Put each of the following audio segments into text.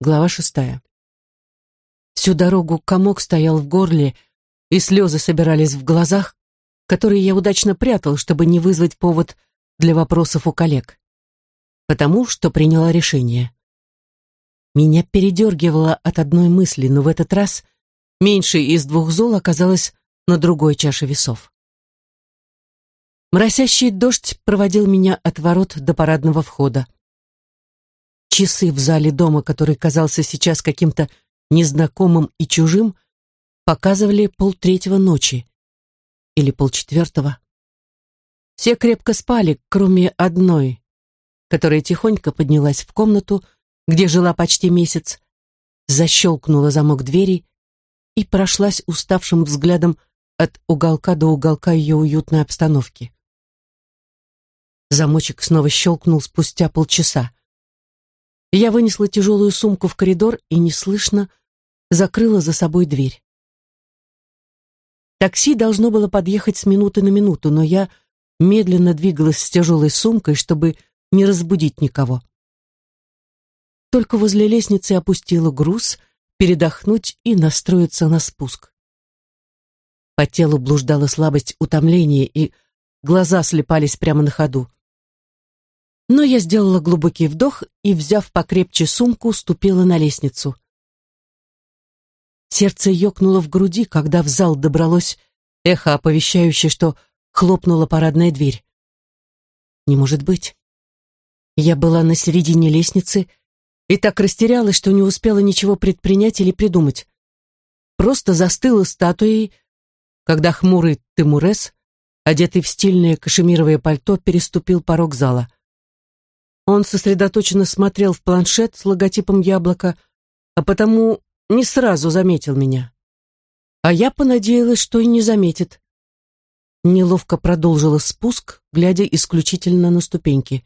Глава шестая. Всю дорогу комок стоял в горле, и слезы собирались в глазах, которые я удачно прятал, чтобы не вызвать повод для вопросов у коллег. Потому что приняла решение. Меня передергивало от одной мысли, но в этот раз меньшей из двух зол оказалось на другой чаше весов. Моросящий дождь проводил меня от ворот до парадного входа. Часы в зале дома, который казался сейчас каким-то незнакомым и чужим, показывали полтретьего ночи или полчетвертого. Все крепко спали, кроме одной, которая тихонько поднялась в комнату, где жила почти месяц, защелкнула замок двери и прошлась уставшим взглядом от уголка до уголка ее уютной обстановки. Замочек снова щелкнул спустя полчаса. Я вынесла тяжелую сумку в коридор и неслышно закрыла за собой дверь. Такси должно было подъехать с минуты на минуту, но я медленно двигалась с тяжелой сумкой, чтобы не разбудить никого. Только возле лестницы опустила груз, передохнуть и настроиться на спуск. По телу блуждала слабость утомления, и глаза слепались прямо на ходу. Но я сделала глубокий вдох и, взяв покрепче сумку, ступила на лестницу. Сердце ёкнуло в груди, когда в зал добралось эхо, оповещающее, что хлопнула парадная дверь. Не может быть. Я была на середине лестницы и так растерялась, что не успела ничего предпринять или придумать. Просто застыла статуей, когда хмурый Тимурес, одетый в стильное кашемировое пальто, переступил порог зала. Он сосредоточенно смотрел в планшет с логотипом яблока, а потому не сразу заметил меня. А я понадеялась, что и не заметит. Неловко продолжила спуск, глядя исключительно на ступеньки.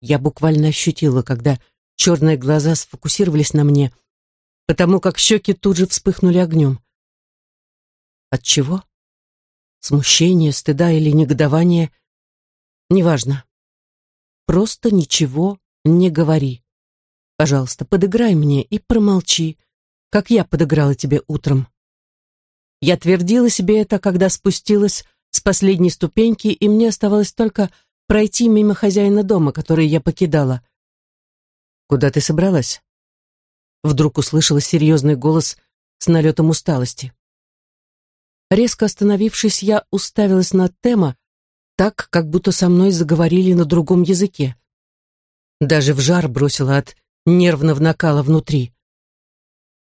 Я буквально ощутила, когда черные глаза сфокусировались на мне, потому как щеки тут же вспыхнули огнем. От чего? Смущение, стыда или негодование? Неважно. Просто ничего не говори. Пожалуйста, подыграй мне и промолчи, как я подыграла тебе утром. Я твердила себе это, когда спустилась с последней ступеньки, и мне оставалось только пройти мимо хозяина дома, который я покидала. «Куда ты собралась?» Вдруг услышала серьезный голос с налетом усталости. Резко остановившись, я уставилась на Тема, так, как будто со мной заговорили на другом языке. Даже в жар бросила от нервного накала внутри.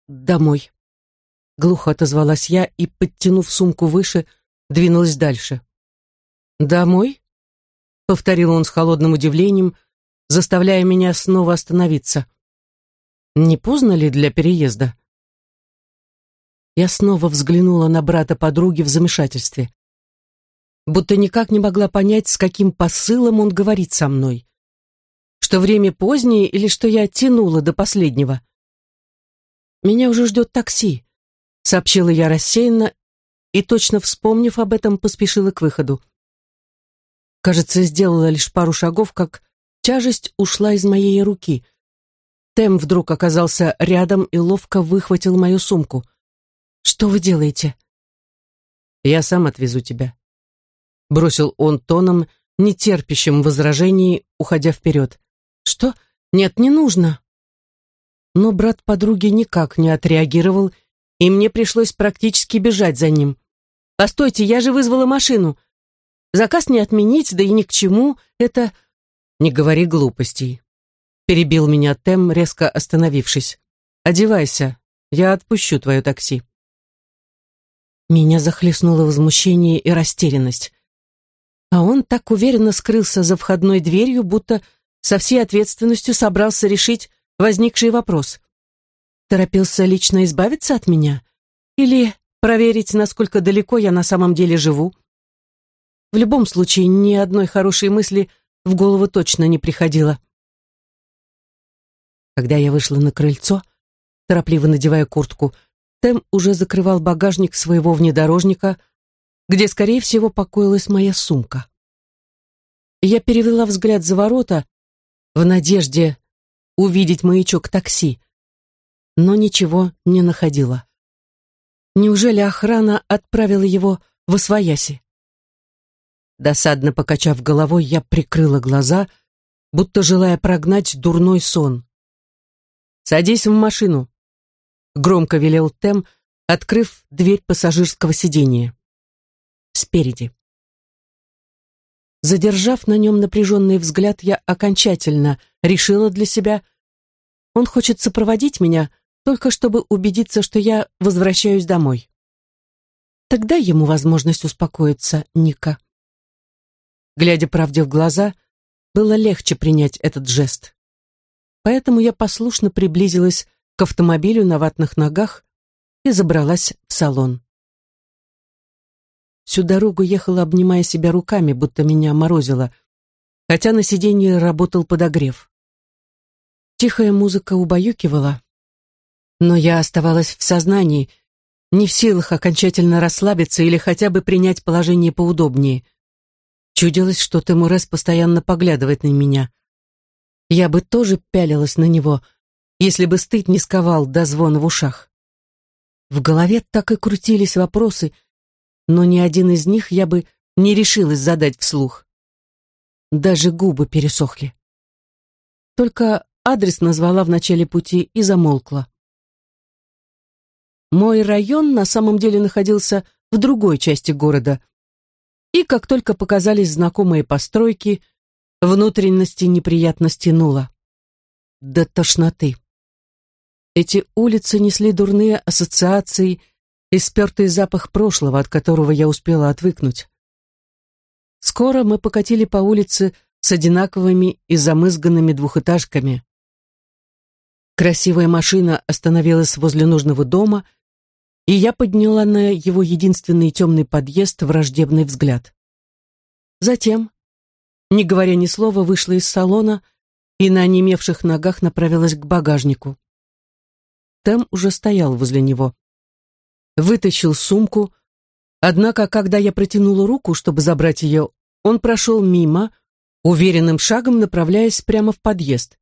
«Домой», — глухо отозвалась я и, подтянув сумку выше, двинулась дальше. «Домой?» — повторил он с холодным удивлением, заставляя меня снова остановиться. «Не поздно ли для переезда?» Я снова взглянула на брата подруги в замешательстве будто никак не могла понять, с каким посылом он говорит со мной. Что время позднее или что я тянула до последнего. «Меня уже ждет такси», — сообщила я рассеянно и, точно вспомнив об этом, поспешила к выходу. Кажется, сделала лишь пару шагов, как тяжесть ушла из моей руки. Тем вдруг оказался рядом и ловко выхватил мою сумку. «Что вы делаете?» «Я сам отвезу тебя», бросил он тоном, нетерпящим возражений, уходя вперед. «Что? Нет, не нужно». Но брат подруги никак не отреагировал, и мне пришлось практически бежать за ним. «Постойте, я же вызвала машину. Заказ не отменить, да и ни к чему. Это...» «Не говори глупостей», — перебил меня Тем, резко остановившись. «Одевайся, я отпущу твое такси». Меня захлестнуло возмущение и растерянность. А он так уверенно скрылся за входной дверью, будто со всей ответственностью собрался решить возникший вопрос. Торопился лично избавиться от меня? Или проверить, насколько далеко я на самом деле живу? В любом случае, ни одной хорошей мысли в голову точно не приходило. Когда я вышла на крыльцо, торопливо надевая куртку, Тем уже закрывал багажник своего внедорожника, где, скорее всего, покоилась моя сумка. Я перевела взгляд за ворота в надежде, увидеть маячок такси, но ничего не находила. Неужели охрана отправила его в Освояси? Досадно покачав головой, я прикрыла глаза, будто желая прогнать дурной сон. «Садись в машину», — громко велел Тем, открыв дверь пассажирского сидения. Спереди. Задержав на нем напряженный взгляд, я окончательно решила для себя, он хочет сопроводить меня, только чтобы убедиться, что я возвращаюсь домой. Тогда ему возможность успокоиться, Ника. Глядя правде в глаза, было легче принять этот жест. Поэтому я послушно приблизилась к автомобилю на ватных ногах и забралась в салон. Всю дорогу ехала, обнимая себя руками, будто меня морозило, хотя на сиденье работал подогрев. Тихая музыка убаюкивала, но я оставалась в сознании, не в силах окончательно расслабиться или хотя бы принять положение поудобнее — Чудилось, что Темурес постоянно поглядывает на меня. Я бы тоже пялилась на него, если бы стыд не сковал до звона в ушах. В голове так и крутились вопросы, но ни один из них я бы не решилась задать вслух. Даже губы пересохли. Только адрес назвала в начале пути и замолкла. Мой район на самом деле находился в другой части города — и как только показались знакомые постройки, внутренности неприятно стянуло. До тошноты. Эти улицы несли дурные ассоциации и спертый запах прошлого, от которого я успела отвыкнуть. Скоро мы покатили по улице с одинаковыми и замызганными двухэтажками. Красивая машина остановилась возле нужного дома — и я подняла на его единственный темный подъезд враждебный взгляд. Затем, не говоря ни слова, вышла из салона и на онемевших ногах направилась к багажнику. Тем уже стоял возле него. Вытащил сумку, однако, когда я протянула руку, чтобы забрать ее, он прошел мимо, уверенным шагом направляясь прямо в подъезд.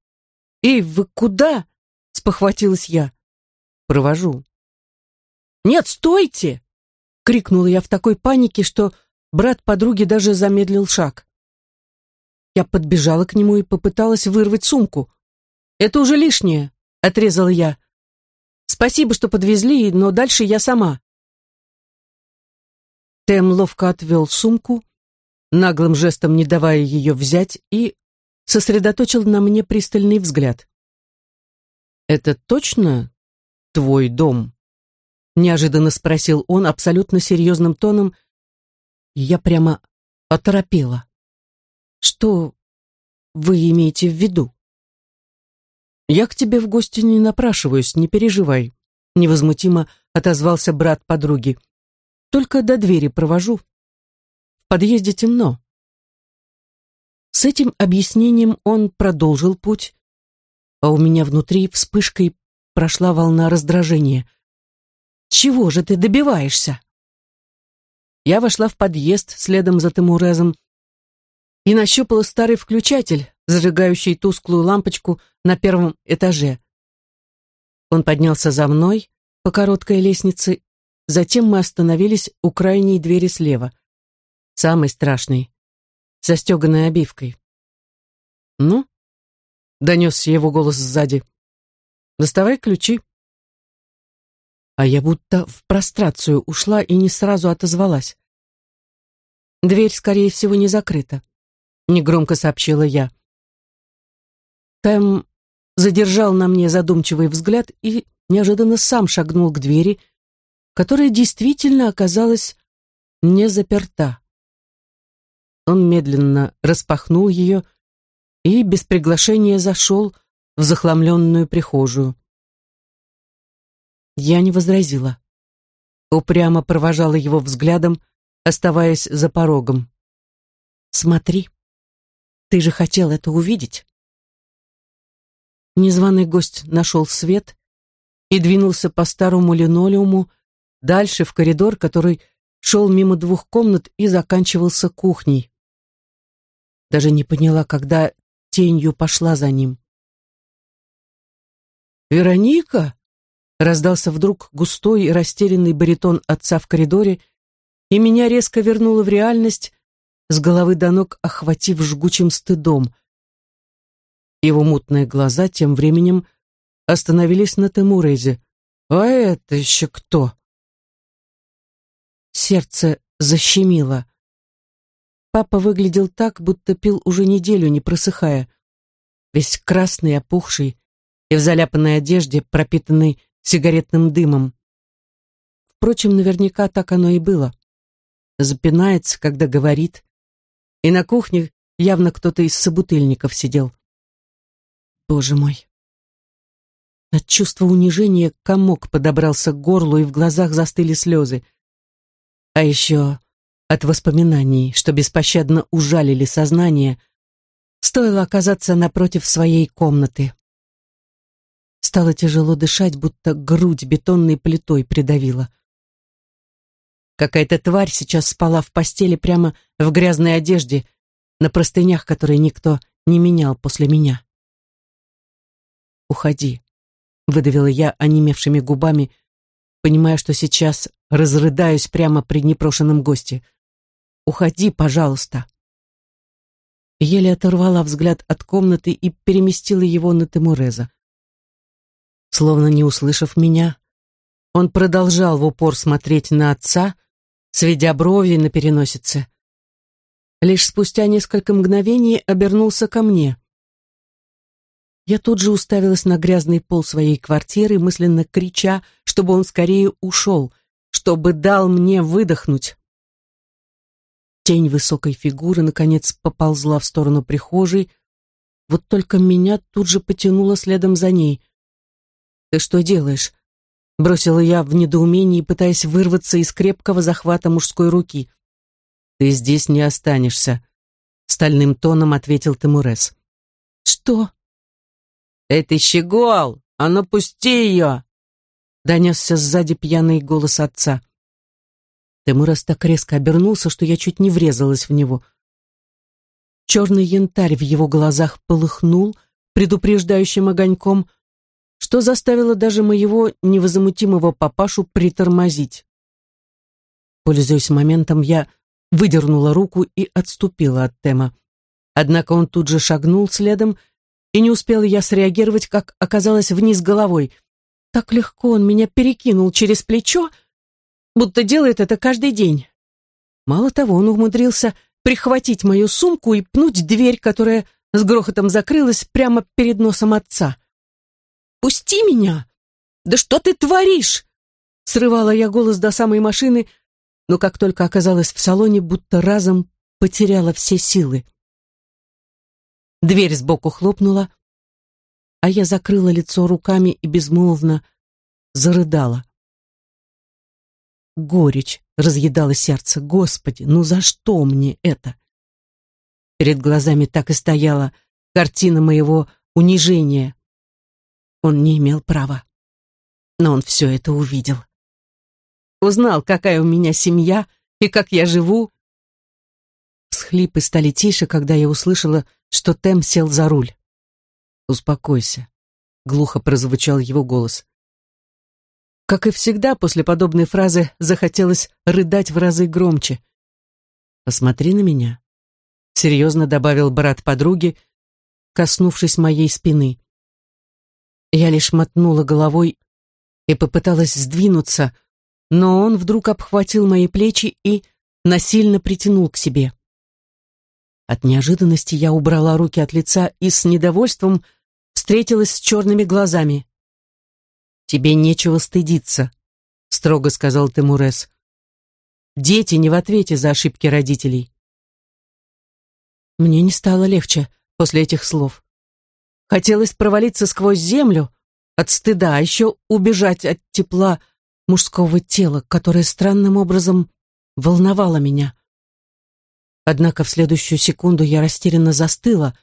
«Эй, вы куда?» — спохватилась я. «Провожу», «Нет, стойте!» — крикнула я в такой панике, что брат подруги даже замедлил шаг. Я подбежала к нему и попыталась вырвать сумку. «Это уже лишнее», — отрезала я. «Спасибо, что подвезли, но дальше я сама». Тем ловко отвел сумку, наглым жестом не давая ее взять, и сосредоточил на мне пристальный взгляд. «Это точно твой дом?» неожиданно спросил он абсолютно серьезным тоном, я прямо оторопела. Что вы имеете в виду? Я к тебе в гости не напрашиваюсь, не переживай, невозмутимо отозвался брат подруги. Только до двери провожу. В подъезде темно. С этим объяснением он продолжил путь, а у меня внутри вспышкой прошла волна раздражения. Чего же ты добиваешься?» Я вошла в подъезд следом за Тимурезом и нащупала старый включатель, зажигающий тусклую лампочку на первом этаже. Он поднялся за мной по короткой лестнице, затем мы остановились у крайней двери слева, самой страшной, со стеганой обивкой. «Ну?» — донесся его голос сзади. «Доставай ключи» а я будто в прострацию ушла и не сразу отозвалась. «Дверь, скорее всего, не закрыта», — негромко сообщила я. Тэм задержал на мне задумчивый взгляд и неожиданно сам шагнул к двери, которая действительно оказалась не заперта. Он медленно распахнул ее и без приглашения зашел в захламленную прихожую. Я не возразила. Упрямо провожала его взглядом, оставаясь за порогом. «Смотри, ты же хотел это увидеть». Незваный гость нашел свет и двинулся по старому линолеуму дальше в коридор, который шел мимо двух комнат и заканчивался кухней. Даже не поняла, когда тенью пошла за ним. «Вероника?» Раздался вдруг густой и растерянный баритон отца в коридоре, и меня резко вернуло в реальность, с головы до ног охватив жгучим стыдом. Его мутные глаза тем временем остановились на Темурезе. «А это еще кто?» Сердце защемило. Папа выглядел так, будто пил уже неделю, не просыхая. Весь красный, опухший и в заляпанной одежде, пропитанной сигаретным дымом. Впрочем, наверняка так оно и было. Запинается, когда говорит. И на кухне явно кто-то из собутыльников сидел. Боже мой. От чувства унижения комок подобрался к горлу, и в глазах застыли слезы. А еще от воспоминаний, что беспощадно ужалили сознание, стоило оказаться напротив своей комнаты. Стало тяжело дышать, будто грудь бетонной плитой придавила. Какая-то тварь сейчас спала в постели прямо в грязной одежде, на простынях, которые никто не менял после меня. «Уходи», — выдавила я онемевшими губами, понимая, что сейчас разрыдаюсь прямо при непрошенном госте. «Уходи, пожалуйста». Еле оторвала взгляд от комнаты и переместила его на Тимуреза. Словно не услышав меня, он продолжал в упор смотреть на отца, сведя брови на переносице. Лишь спустя несколько мгновений обернулся ко мне. Я тут же уставилась на грязный пол своей квартиры, мысленно крича, чтобы он скорее ушел, чтобы дал мне выдохнуть. Тень высокой фигуры, наконец, поползла в сторону прихожей, вот только меня тут же потянуло следом за ней — «Ты что делаешь?» Бросила я в недоумении, пытаясь вырваться из крепкого захвата мужской руки. «Ты здесь не останешься», — стальным тоном ответил Тимурес. «Что?» «Эй, ты щегол! А ну пусти ее!» Донесся сзади пьяный голос отца. Тимурес так резко обернулся, что я чуть не врезалась в него. Черный янтарь в его глазах полыхнул, предупреждающим огоньком, что заставило даже моего невозмутимого папашу притормозить. Пользуясь моментом, я выдернула руку и отступила от Тема. Однако он тут же шагнул следом, и не успела я среагировать, как оказалось вниз головой. Так легко он меня перекинул через плечо, будто делает это каждый день. Мало того, он умудрился прихватить мою сумку и пнуть дверь, которая с грохотом закрылась прямо перед носом отца. Пусти меня! Да что ты творишь?» Срывала я голос до самой машины, но как только оказалась в салоне, будто разом потеряла все силы. Дверь сбоку хлопнула, а я закрыла лицо руками и безмолвно зарыдала. Горечь разъедала сердце. Господи, ну за что мне это? Перед глазами так и стояла картина моего унижения. Он не имел права. Но он все это увидел. Узнал, какая у меня семья и как я живу. Схлипы стали тише, когда я услышала, что Тем сел за руль. «Успокойся», — глухо прозвучал его голос. Как и всегда, после подобной фразы захотелось рыдать в разы громче. «Посмотри на меня», — серьезно добавил брат подруги, коснувшись моей спины. Я лишь мотнула головой и попыталась сдвинуться, но он вдруг обхватил мои плечи и насильно притянул к себе. От неожиданности я убрала руки от лица и с недовольством встретилась с черными глазами. «Тебе нечего стыдиться», — строго сказал Темурес. «Дети не в ответе за ошибки родителей». Мне не стало легче после этих слов. Хотелось провалиться сквозь землю от стыда, а еще убежать от тепла мужского тела, которое странным образом волновало меня. Однако в следующую секунду я растерянно застыла.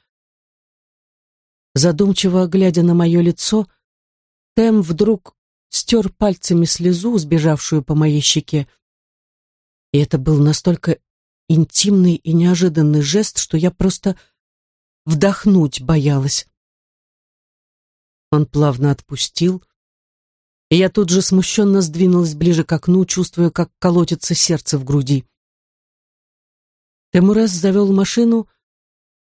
Задумчиво глядя на мое лицо, Тем вдруг стер пальцами слезу, сбежавшую по моей щеке. И это был настолько интимный и неожиданный жест, что я просто вдохнуть боялась. Он плавно отпустил, и я тут же смущенно сдвинулась ближе к окну, чувствуя, как колотится сердце в груди. Темурес завел машину,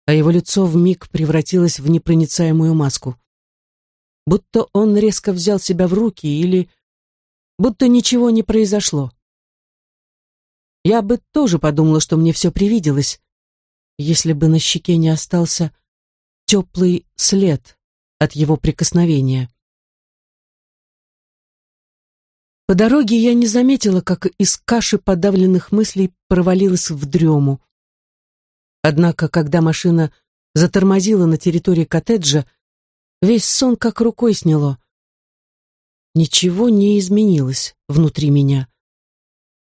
а его лицо вмиг превратилось в непроницаемую маску. Будто он резко взял себя в руки или будто ничего не произошло. Я бы тоже подумала, что мне все привиделось, если бы на щеке не остался теплый след от его прикосновения. По дороге я не заметила, как из каши подавленных мыслей провалилась в дрему. Однако, когда машина затормозила на территории коттеджа, весь сон как рукой сняло. Ничего не изменилось внутри меня.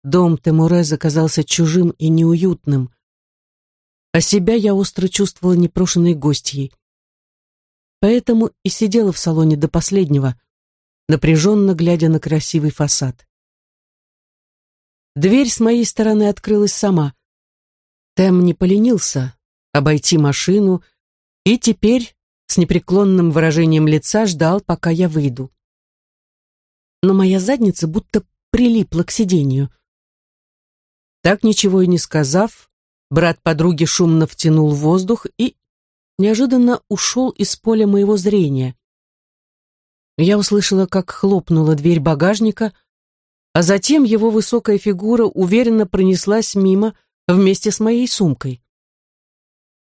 Дом Темурез оказался чужим и неуютным, а себя я остро чувствовала непрошенной гостьей. Поэтому и сидела в салоне до последнего, напряженно глядя на красивый фасад. Дверь с моей стороны открылась сама. Тем не поленился обойти машину и теперь с непреклонным выражением лица ждал, пока я выйду. Но моя задница будто прилипла к сиденью. Так ничего и не сказав, брат подруги шумно втянул воздух и неожиданно ушел из поля моего зрения. Я услышала, как хлопнула дверь багажника, а затем его высокая фигура уверенно пронеслась мимо вместе с моей сумкой.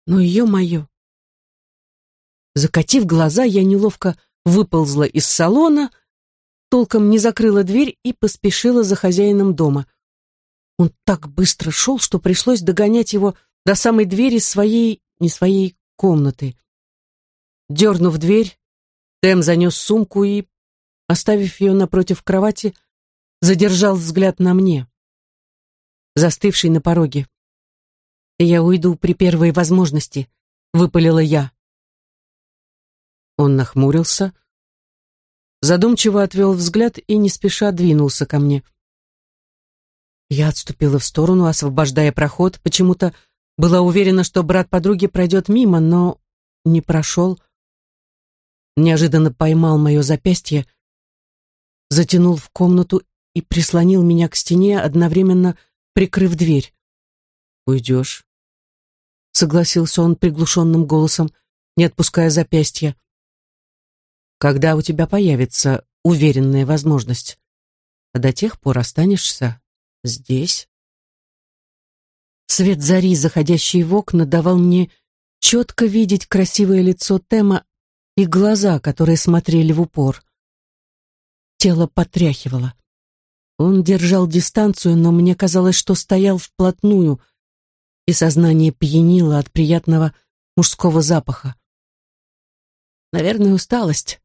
Но ее мое. Закатив глаза, я неловко выползла из салона, толком не закрыла дверь и поспешила за хозяином дома. Он так быстро шел, что пришлось догонять его до самой двери своей, не своей комнаты. Дернув дверь, Тем занес сумку и, оставив ее напротив кровати, задержал взгляд на мне, застывший на пороге. «Я уйду при первой возможности», — выпалила я. Он нахмурился, задумчиво отвел взгляд и не спеша двинулся ко мне. Я отступила в сторону, освобождая проход, почему-то была уверена, что брат подруги пройдет мимо, но не прошел, неожиданно поймал мое запястье, затянул в комнату и прислонил меня к стене, одновременно прикрыв дверь. «Уйдешь?» — согласился он приглушенным голосом, не отпуская запястья. «Когда у тебя появится уверенная возможность? А до тех пор останешься здесь?» Свет зари, заходящий в окна, давал мне четко видеть красивое лицо Тема и глаза, которые смотрели в упор. Тело потряхивало. Он держал дистанцию, но мне казалось, что стоял вплотную, и сознание пьянило от приятного мужского запаха. Наверное, усталость.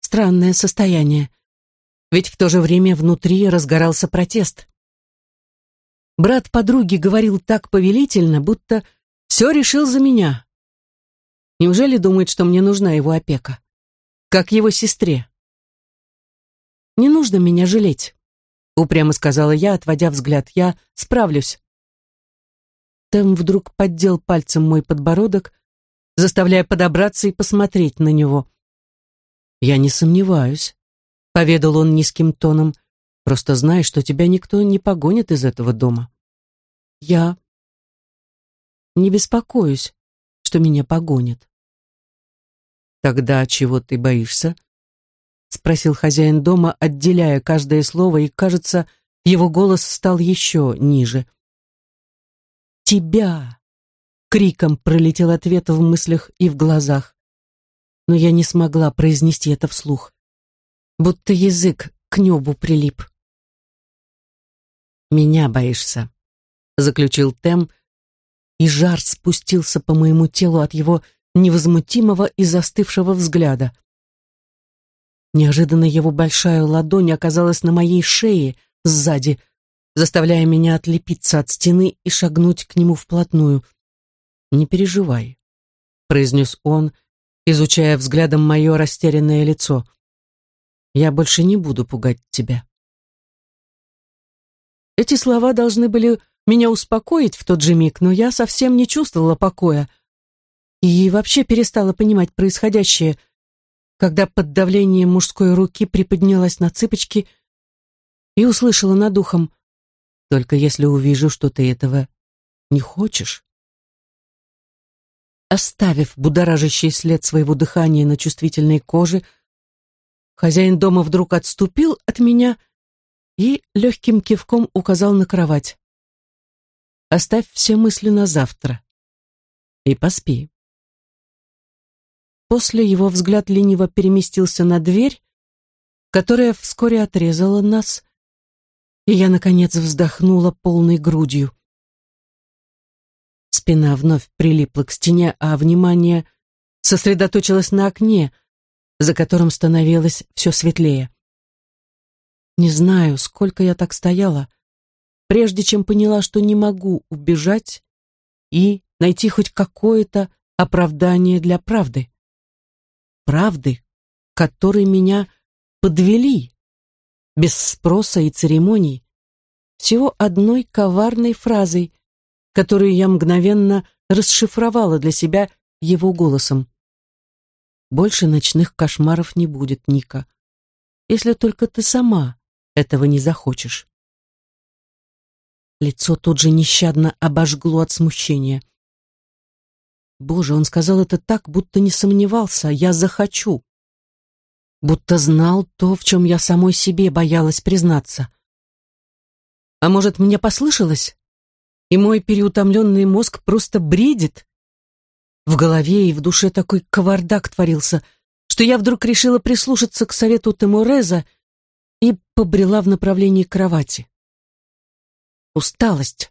Странное состояние. Ведь в то же время внутри разгорался протест. Брат подруги говорил так повелительно, будто все решил за меня. Неужели думает, что мне нужна его опека? Как его сестре? «Не нужно меня жалеть», — упрямо сказала я, отводя взгляд. «Я справлюсь». Тем вдруг поддел пальцем мой подбородок, заставляя подобраться и посмотреть на него. «Я не сомневаюсь», — поведал он низким тоном, «просто знай, что тебя никто не погонит из этого дома». «Я не беспокоюсь, что меня погонят». «Тогда чего ты боишься?» — спросил хозяин дома, отделяя каждое слово, и, кажется, его голос стал еще ниже. «Тебя!» — криком пролетел ответ в мыслях и в глазах. Но я не смогла произнести это вслух. Будто язык к небу прилип. «Меня боишься», — заключил Тем, и жар спустился по моему телу от его невозмутимого и застывшего взгляда. Неожиданно его большая ладонь оказалась на моей шее сзади, заставляя меня отлепиться от стены и шагнуть к нему вплотную. «Не переживай», — произнес он, изучая взглядом мое растерянное лицо. «Я больше не буду пугать тебя». Эти слова должны были меня успокоить в тот же миг, но я совсем не чувствовала покоя и вообще перестала понимать происходящее. Когда под давлением мужской руки приподнялась на цыпочки и услышала над ухом «Только если увижу, что ты этого не хочешь». Оставив будоражащий след своего дыхания на чувствительной коже, хозяин дома вдруг отступил от меня и легким кивком указал на кровать. «Оставь все мысли на завтра и поспи». После его взгляд лениво переместился на дверь, которая вскоре отрезала нас, и я, наконец, вздохнула полной грудью. Спина вновь прилипла к стене, а внимание сосредоточилось на окне, за которым становилось все светлее. Не знаю, сколько я так стояла, прежде чем поняла, что не могу убежать и найти хоть какое-то оправдание для правды. Правды, которой меня подвели, без спроса и церемоний, всего одной коварной фразой, которую я мгновенно расшифровала для себя его голосом. «Больше ночных кошмаров не будет, Ника, если только ты сама этого не захочешь». Лицо тут же нещадно обожгло от смущения. Боже, он сказал это так, будто не сомневался, я захочу. Будто знал то, в чем я самой себе боялась признаться. А может, мне послышалось? и мой переутомленный мозг просто бредит. В голове и в душе такой кавардак творился, что я вдруг решила прислушаться к совету Тимуреза и побрела в направлении кровати. Усталость,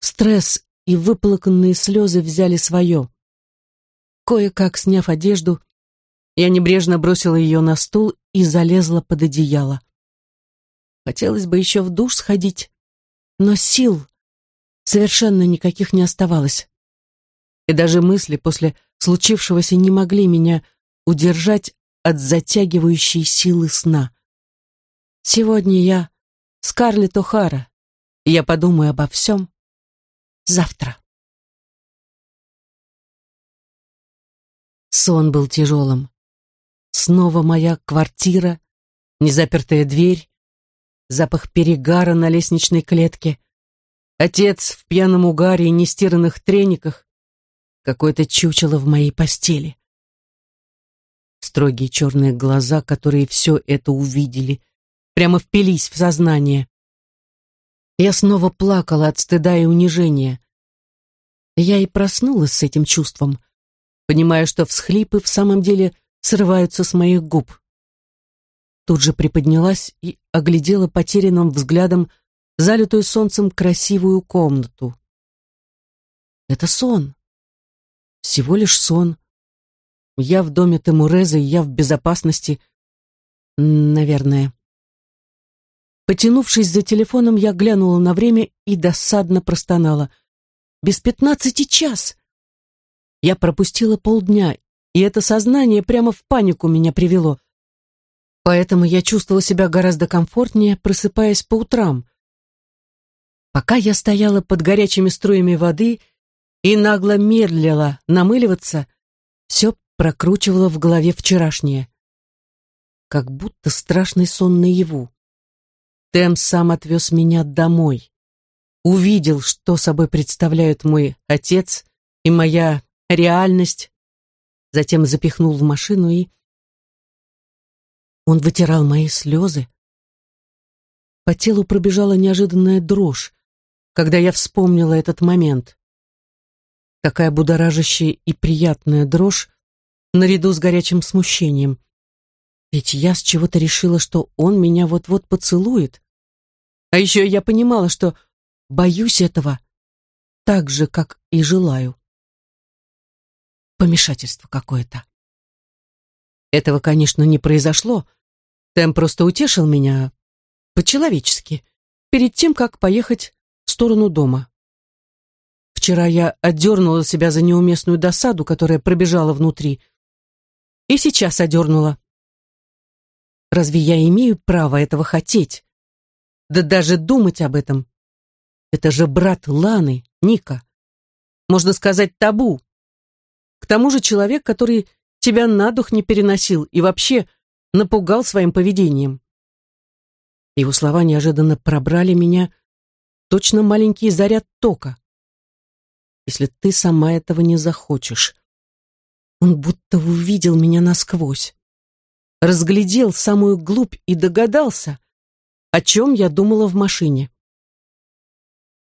стресс и выплаканные слезы взяли свое. Кое-как сняв одежду, я небрежно бросила ее на стул и залезла под одеяло. Хотелось бы еще в душ сходить, но сил совершенно никаких не оставалось. И даже мысли после случившегося не могли меня удержать от затягивающей силы сна. Сегодня я Скарлетт О'Хара, и я подумаю обо всем завтра. Сон был тяжелым. Снова моя квартира, незапертая дверь, запах перегара на лестничной клетке, Отец в пьяном угаре и нестиранных трениках, какое-то чучело в моей постели. Строгие черные глаза, которые все это увидели, прямо впились в сознание. Я снова плакала от стыда и унижения. Я и проснулась с этим чувством, понимая, что всхлипы в самом деле срываются с моих губ. Тут же приподнялась и оглядела потерянным взглядом залитую солнцем красивую комнату. Это сон. Всего лишь сон. Я в доме Темуреза, и я в безопасности. Наверное. Потянувшись за телефоном, я глянула на время и досадно простонала. Без пятнадцати час. Я пропустила полдня, и это сознание прямо в панику меня привело. Поэтому я чувствовала себя гораздо комфортнее, просыпаясь по утрам. Пока я стояла под горячими струями воды и нагло медлила намыливаться, все прокручивало в голове вчерашнее. Как будто страшный сон наяву. Тем сам отвез меня домой. Увидел, что собой представляют мой отец и моя реальность, затем запихнул в машину и... Он вытирал мои слезы. По телу пробежала неожиданная дрожь когда я вспомнила этот момент. Такая будоражащая и приятная дрожь наряду с горячим смущением. Ведь я с чего-то решила, что он меня вот-вот поцелует. А еще я понимала, что боюсь этого так же, как и желаю. Помешательство какое-то. Этого, конечно, не произошло. Тэм просто утешил меня по-человечески, перед тем, как поехать в сторону дома. Вчера я отдернула себя за неуместную досаду, которая пробежала внутри. И сейчас одернула. Разве я имею право этого хотеть? Да даже думать об этом. Это же брат Ланы, Ника. Можно сказать, табу. К тому же человек, который тебя на дух не переносил и вообще напугал своим поведением. Его слова неожиданно пробрали меня, точно маленький заряд тока. Если ты сама этого не захочешь. Он будто увидел меня насквозь. Разглядел самую глубь и догадался, о чем я думала в машине.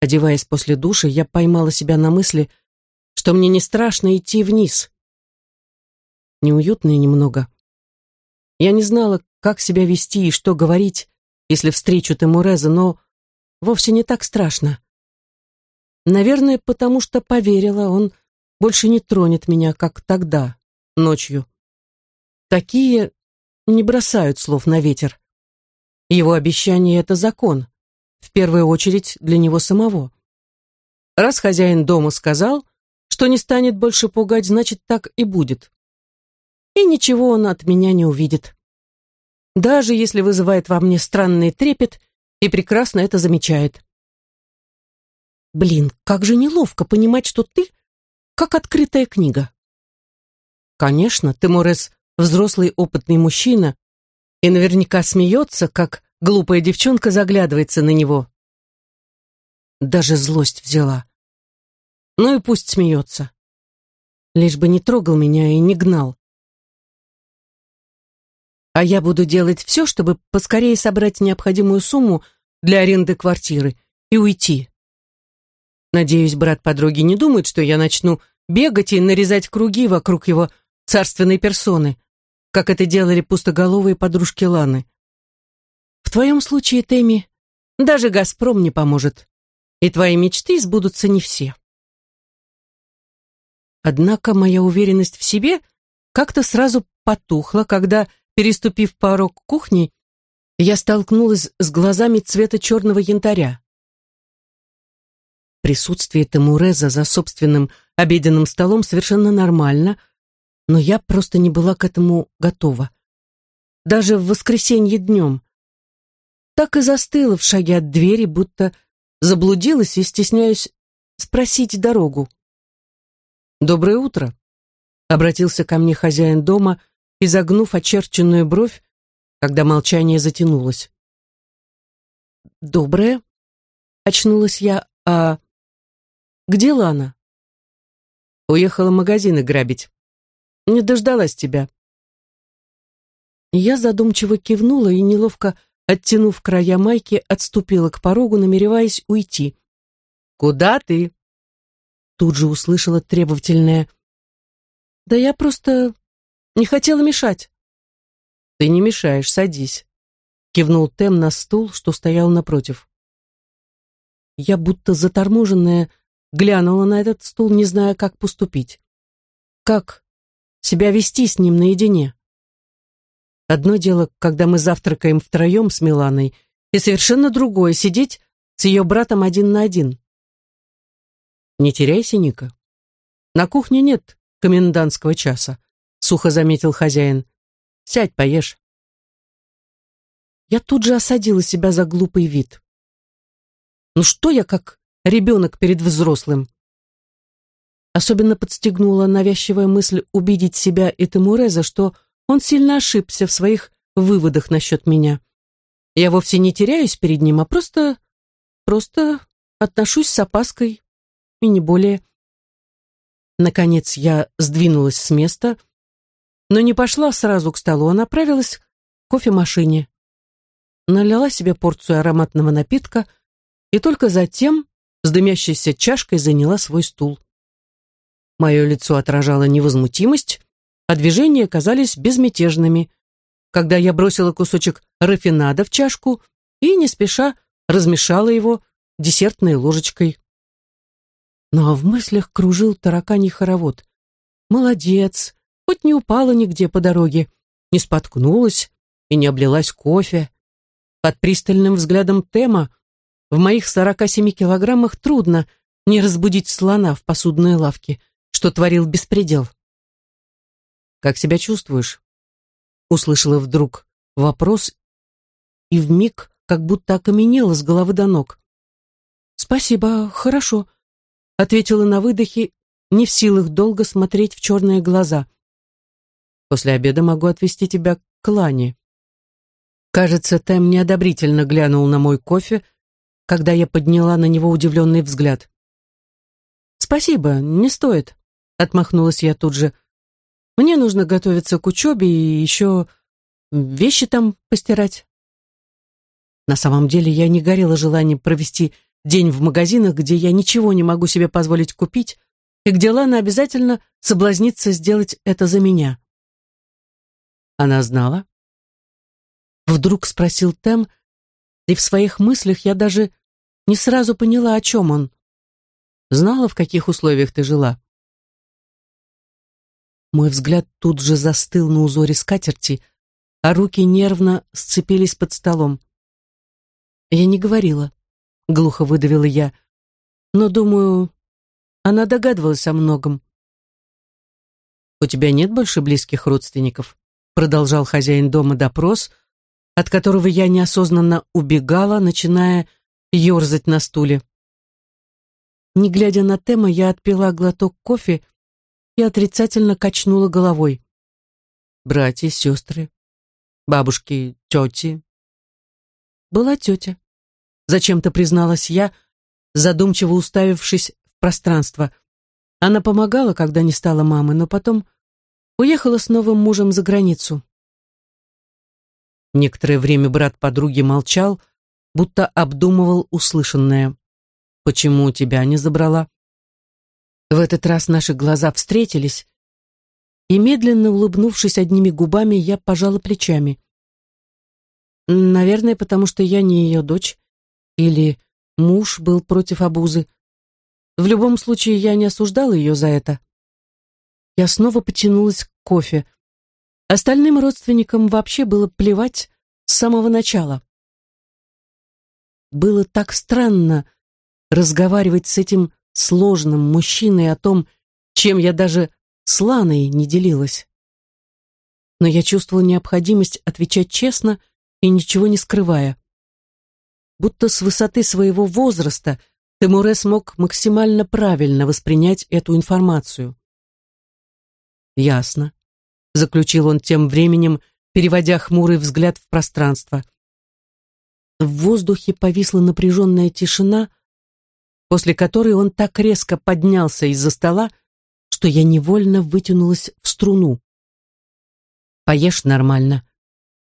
Одеваясь после душа, я поймала себя на мысли, что мне не страшно идти вниз. Неуютно немного. Я не знала, как себя вести и что говорить, если встречу Тимуреза, но вовсе не так страшно. Наверное, потому что поверила, он больше не тронет меня, как тогда, ночью. Такие не бросают слов на ветер. Его обещание — это закон, в первую очередь для него самого. Раз хозяин дома сказал, что не станет больше пугать, значит, так и будет. И ничего он от меня не увидит даже если вызывает во мне странный трепет и прекрасно это замечает. Блин, как же неловко понимать, что ты как открытая книга. Конечно, ты, Морес, взрослый опытный мужчина и наверняка смеется, как глупая девчонка заглядывается на него. Даже злость взяла. Ну и пусть смеется. Лишь бы не трогал меня и не гнал а я буду делать все, чтобы поскорее собрать необходимую сумму для аренды квартиры и уйти. Надеюсь, брат подруги не думает, что я начну бегать и нарезать круги вокруг его царственной персоны, как это делали пустоголовые подружки Ланы. В твоем случае, Тэмми, даже «Газпром» не поможет, и твои мечты сбудутся не все. Однако моя уверенность в себе как-то сразу потухла, когда Переступив порог кухни, я столкнулась с глазами цвета черного янтаря. Присутствие Тамуреза за собственным обеденным столом совершенно нормально, но я просто не была к этому готова. Даже в воскресенье днем. Так и застыла в шаге от двери, будто заблудилась и стесняюсь спросить дорогу. «Доброе утро», — обратился ко мне хозяин дома, изогнув очерченную бровь, когда молчание затянулось. «Доброе?» — очнулась я, а... «Где Лана?» «Уехала магазины грабить. Не дождалась тебя». Я задумчиво кивнула и, неловко оттянув края майки, отступила к порогу, намереваясь уйти. «Куда ты?» Тут же услышала требовательное «Да я просто не хотела мешать. Ты не мешаешь, садись. Кивнул Тем на стул, что стоял напротив. Я будто заторможенная глянула на этот стул, не зная, как поступить. Как себя вести с ним наедине? Одно дело, когда мы завтракаем втроем с Миланой, и совершенно другое — сидеть с ее братом один на один. Не теряйся, Ника. На кухне нет комендантского часа сухо заметил хозяин. Сядь, поешь. Я тут же осадила себя за глупый вид. Ну что я как ребенок перед взрослым? Особенно подстегнула навязчивая мысль убедить себя и Тимуреза, что он сильно ошибся в своих выводах насчет меня. Я вовсе не теряюсь перед ним, а просто... просто отношусь с опаской, и не более. Наконец я сдвинулась с места, но не пошла сразу к столу, а направилась к кофемашине. Налила себе порцию ароматного напитка и только затем с дымящейся чашкой заняла свой стул. Мое лицо отражало невозмутимость, а движения казались безмятежными, когда я бросила кусочек рафинада в чашку и, не спеша, размешала его десертной ложечкой. А в мыслях кружил тараканий хоровод. «Молодец! хоть не упала нигде по дороге, не споткнулась и не облилась кофе. Под пристальным взглядом Тема в моих сорока семи килограммах трудно не разбудить слона в посудной лавке, что творил беспредел. «Как себя чувствуешь?» Услышала вдруг вопрос и вмиг как будто окаменела с головы до ног. «Спасибо, хорошо», — ответила на выдохе, не в силах долго смотреть в черные глаза. После обеда могу отвезти тебя к Лане. Кажется, Тэм неодобрительно глянул на мой кофе, когда я подняла на него удивленный взгляд. «Спасибо, не стоит», — отмахнулась я тут же. «Мне нужно готовиться к учебе и еще вещи там постирать». На самом деле я не горела желанием провести день в магазинах, где я ничего не могу себе позволить купить, и где Лана обязательно соблазнится сделать это за меня. Она знала? Вдруг спросил Тем, и в своих мыслях я даже не сразу поняла, о чем он. Знала, в каких условиях ты жила? Мой взгляд тут же застыл на узоре скатерти, а руки нервно сцепились под столом. Я не говорила, глухо выдавила я, но, думаю, она догадывалась о многом. «У тебя нет больше близких родственников?» Продолжал хозяин дома допрос, от которого я неосознанно убегала, начиная ерзать на стуле. Не глядя на Тема, я отпила глоток кофе и отрицательно качнула головой. Братья, сестры, бабушки, тети. Была тетя. Зачем-то призналась я, задумчиво уставившись пространство. Она помогала, когда не стала мамы, но потом уехала с новым мужем за границу. Некоторое время брат подруги молчал, будто обдумывал услышанное. «Почему тебя не забрала?» В этот раз наши глаза встретились, и, медленно улыбнувшись одними губами, я пожала плечами. Наверное, потому что я не ее дочь, или муж был против обузы, в любом случае, я не осуждала ее за это. Я снова потянулась к кофе. Остальным родственникам вообще было плевать с самого начала. Было так странно разговаривать с этим сложным мужчиной о том, чем я даже с Ланой не делилась. Но я чувствовала необходимость отвечать честно и ничего не скрывая. Будто с высоты своего возраста Темуре смог максимально правильно воспринять эту информацию. «Ясно», — заключил он тем временем, переводя хмурый взгляд в пространство. В воздухе повисла напряженная тишина, после которой он так резко поднялся из-за стола, что я невольно вытянулась в струну. «Поешь нормально.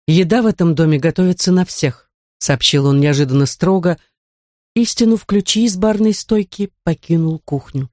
Еда в этом доме готовится на всех», — сообщил он неожиданно строго, — и, стянув ключи из барной стойки, покинул кухню.